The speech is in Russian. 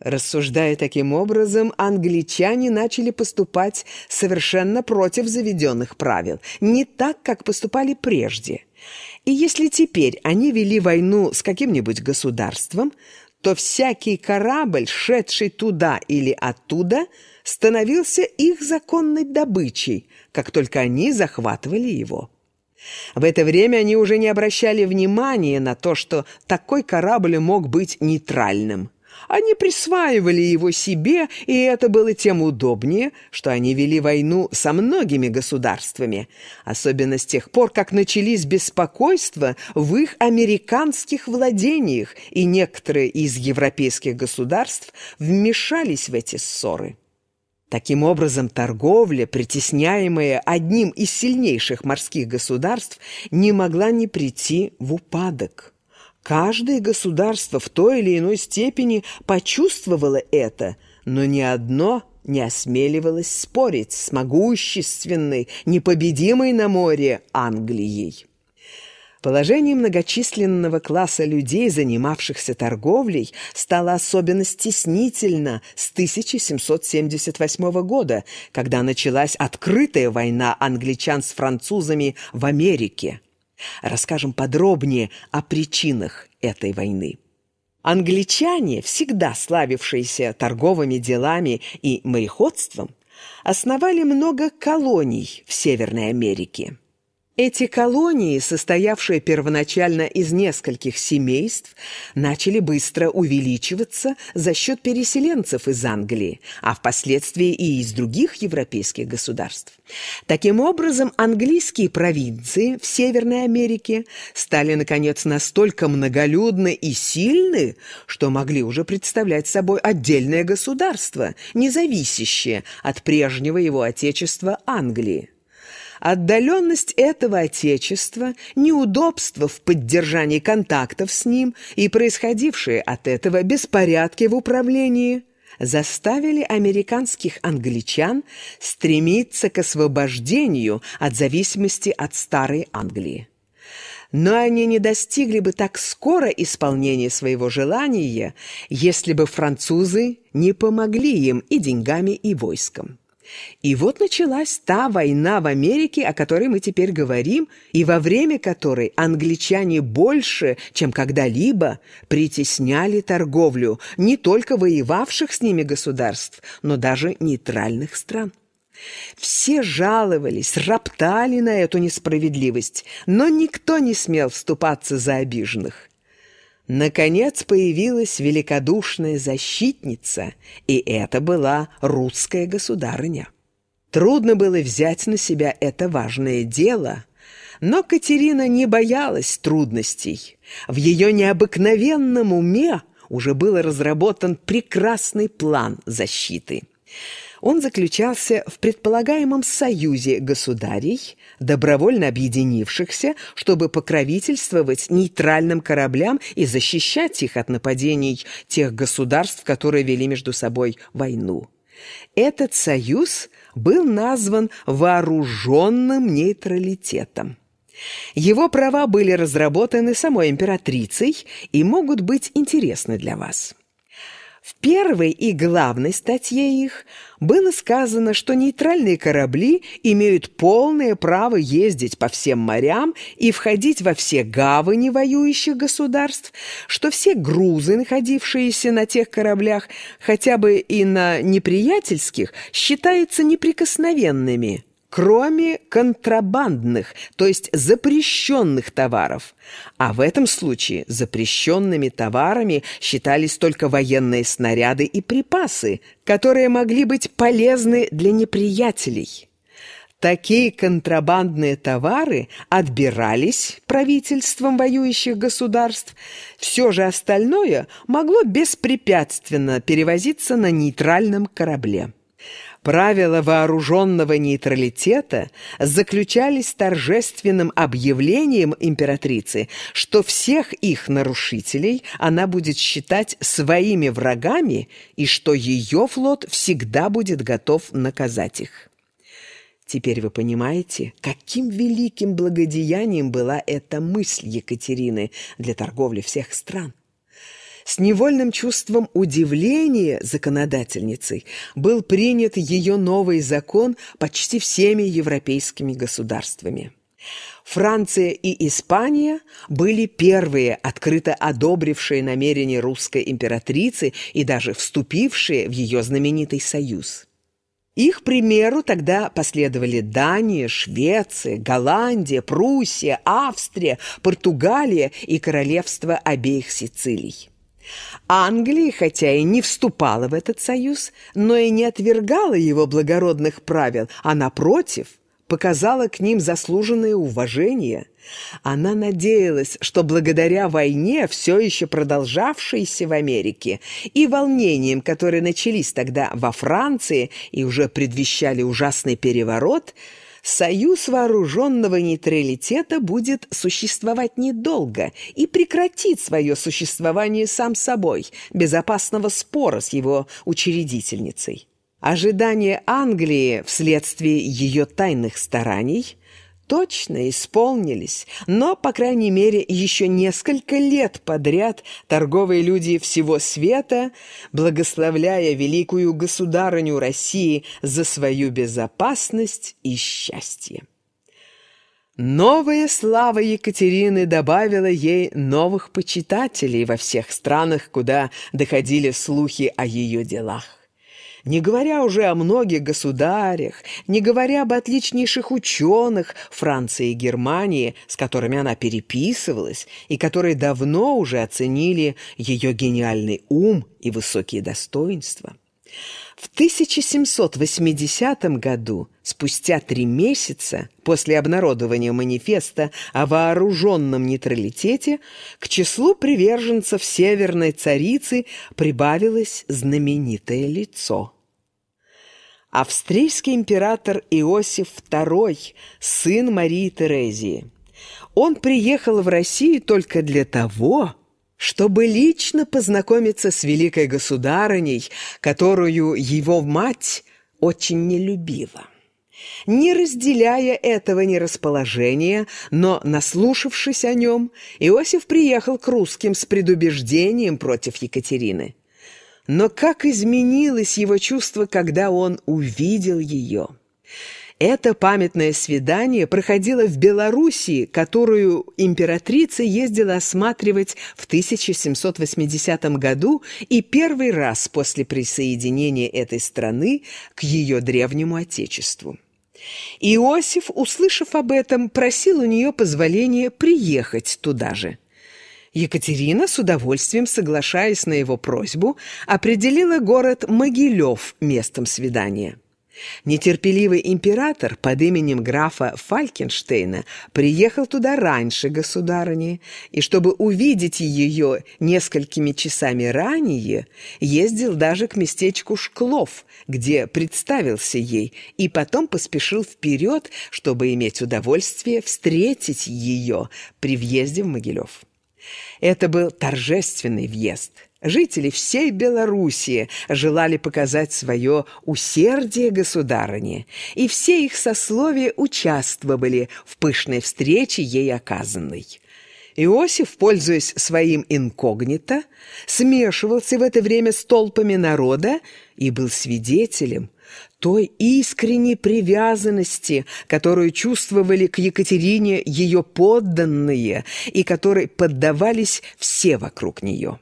Рассуждая таким образом, англичане начали поступать совершенно против заведенных правил, не так, как поступали прежде. И если теперь они вели войну с каким-нибудь государством, то всякий корабль, шедший туда или оттуда, становился их законной добычей, как только они захватывали его. В это время они уже не обращали внимания на то, что такой корабль мог быть нейтральным. Они присваивали его себе, и это было тем удобнее, что они вели войну со многими государствами, особенно с тех пор, как начались беспокойства в их американских владениях, и некоторые из европейских государств вмешались в эти ссоры. Таким образом, торговля, притесняемая одним из сильнейших морских государств, не могла не прийти в упадок. Каждое государство в той или иной степени почувствовало это, но ни одно не осмеливалось спорить с могущественной, непобедимой на море Англией. Положение многочисленного класса людей, занимавшихся торговлей, стало особенно стеснительно с 1778 года, когда началась открытая война англичан с французами в Америке. Расскажем подробнее о причинах этой войны. Англичане, всегда славившиеся торговыми делами и мореходством, основали много колоний в Северной Америке. Эти колонии, состоявшие первоначально из нескольких семейств, начали быстро увеличиваться за счет переселенцев из Англии, а впоследствии и из других европейских государств. Таким образом, английские провинции в Северной Америке стали, наконец, настолько многолюдны и сильны, что могли уже представлять собой отдельное государство, независящее от прежнего его отечества Англии. Отдаленность этого отечества, неудобства в поддержании контактов с ним и происходившие от этого беспорядки в управлении заставили американских англичан стремиться к освобождению от зависимости от старой Англии. Но они не достигли бы так скоро исполнения своего желания, если бы французы не помогли им и деньгами, и войском. И вот началась та война в Америке, о которой мы теперь говорим, и во время которой англичане больше, чем когда-либо, притесняли торговлю не только воевавших с ними государств, но даже нейтральных стран. Все жаловались, роптали на эту несправедливость, но никто не смел вступаться за обиженных. Наконец появилась великодушная защитница, и это была русская государыня. Трудно было взять на себя это важное дело, но Катерина не боялась трудностей. В ее необыкновенном уме уже был разработан прекрасный план защиты – он заключался в предполагаемом союзе государей, добровольно объединившихся, чтобы покровительствовать нейтральным кораблям и защищать их от нападений тех государств, которые вели между собой войну. Этот союз был назван вооруженным нейтралитетом. Его права были разработаны самой императрицей и могут быть интересны для вас. В первой и главной статье их было сказано, что нейтральные корабли имеют полное право ездить по всем морям и входить во все гавани воюющих государств, что все грузы, находившиеся на тех кораблях, хотя бы и на неприятельских, считаются неприкосновенными – кроме контрабандных, то есть запрещенных товаров. А в этом случае запрещенными товарами считались только военные снаряды и припасы, которые могли быть полезны для неприятелей. Такие контрабандные товары отбирались правительством воюющих государств, все же остальное могло беспрепятственно перевозиться на нейтральном корабле. Правила вооруженного нейтралитета заключались торжественным объявлением императрицы, что всех их нарушителей она будет считать своими врагами и что ее флот всегда будет готов наказать их. Теперь вы понимаете, каким великим благодеянием была эта мысль Екатерины для торговли всех стран. С невольным чувством удивления законодательницей был принят ее новый закон почти всеми европейскими государствами. Франция и Испания были первые, открыто одобрившие намерения русской императрицы и даже вступившие в ее знаменитый союз. Их примеру тогда последовали Дания, Швеция, Голландия, Пруссия, Австрия, Португалия и королевство обеих Сицилий. Англия, хотя и не вступала в этот союз, но и не отвергала его благородных правил, а, напротив, показала к ним заслуженное уважение. Она надеялась, что благодаря войне, все еще продолжавшейся в Америке, и волнениям, которые начались тогда во Франции и уже предвещали ужасный переворот, Союз вооруженного нейтралитета будет существовать недолго и прекратит свое существование сам собой, без опасного спора с его учредительницей. Ожидания Англии вследствие ее тайных стараний точно исполнились, но, по крайней мере, еще несколько лет подряд торговые люди всего света, благословляя великую государыню России за свою безопасность и счастье. Новая слава Екатерины добавила ей новых почитателей во всех странах, куда доходили слухи о ее делах не говоря уже о многих государях, не говоря об отличнейших ученых Франции и Германии, с которыми она переписывалась, и которые давно уже оценили ее гениальный ум и высокие достоинства. В 1780 году, спустя три месяца после обнародования манифеста о вооруженном нейтралитете, к числу приверженцев Северной Царицы прибавилось знаменитое лицо. Австрийский император Иосиф II, сын Марии Терезии. Он приехал в Россию только для того, чтобы лично познакомиться с великой государыней, которую его мать очень не любила. Не разделяя этого нерасположения, но наслушавшись о нем, Иосиф приехал к русским с предубеждением против Екатерины. Но как изменилось его чувство, когда он увидел ее! Это памятное свидание проходило в Белоруссии, которую императрица ездила осматривать в 1780 году и первый раз после присоединения этой страны к ее древнему отечеству. Иосиф, услышав об этом, просил у нее позволения приехать туда же. Екатерина, с удовольствием соглашаясь на его просьбу, определила город Могилев местом свидания. Нетерпеливый император под именем графа Фалькенштейна приехал туда раньше государыни, и чтобы увидеть ее несколькими часами ранее, ездил даже к местечку Шклов, где представился ей, и потом поспешил вперед, чтобы иметь удовольствие встретить ее при въезде в Могилев. Это был торжественный въезд – Жители всей Белоруссии желали показать свое усердие государыне, и все их сословия участвовали в пышной встрече ей оказанной. Иосиф, пользуясь своим инкогнито, смешивался в это время с толпами народа и был свидетелем той искренней привязанности, которую чувствовали к Екатерине ее подданные и которой поддавались все вокруг нее.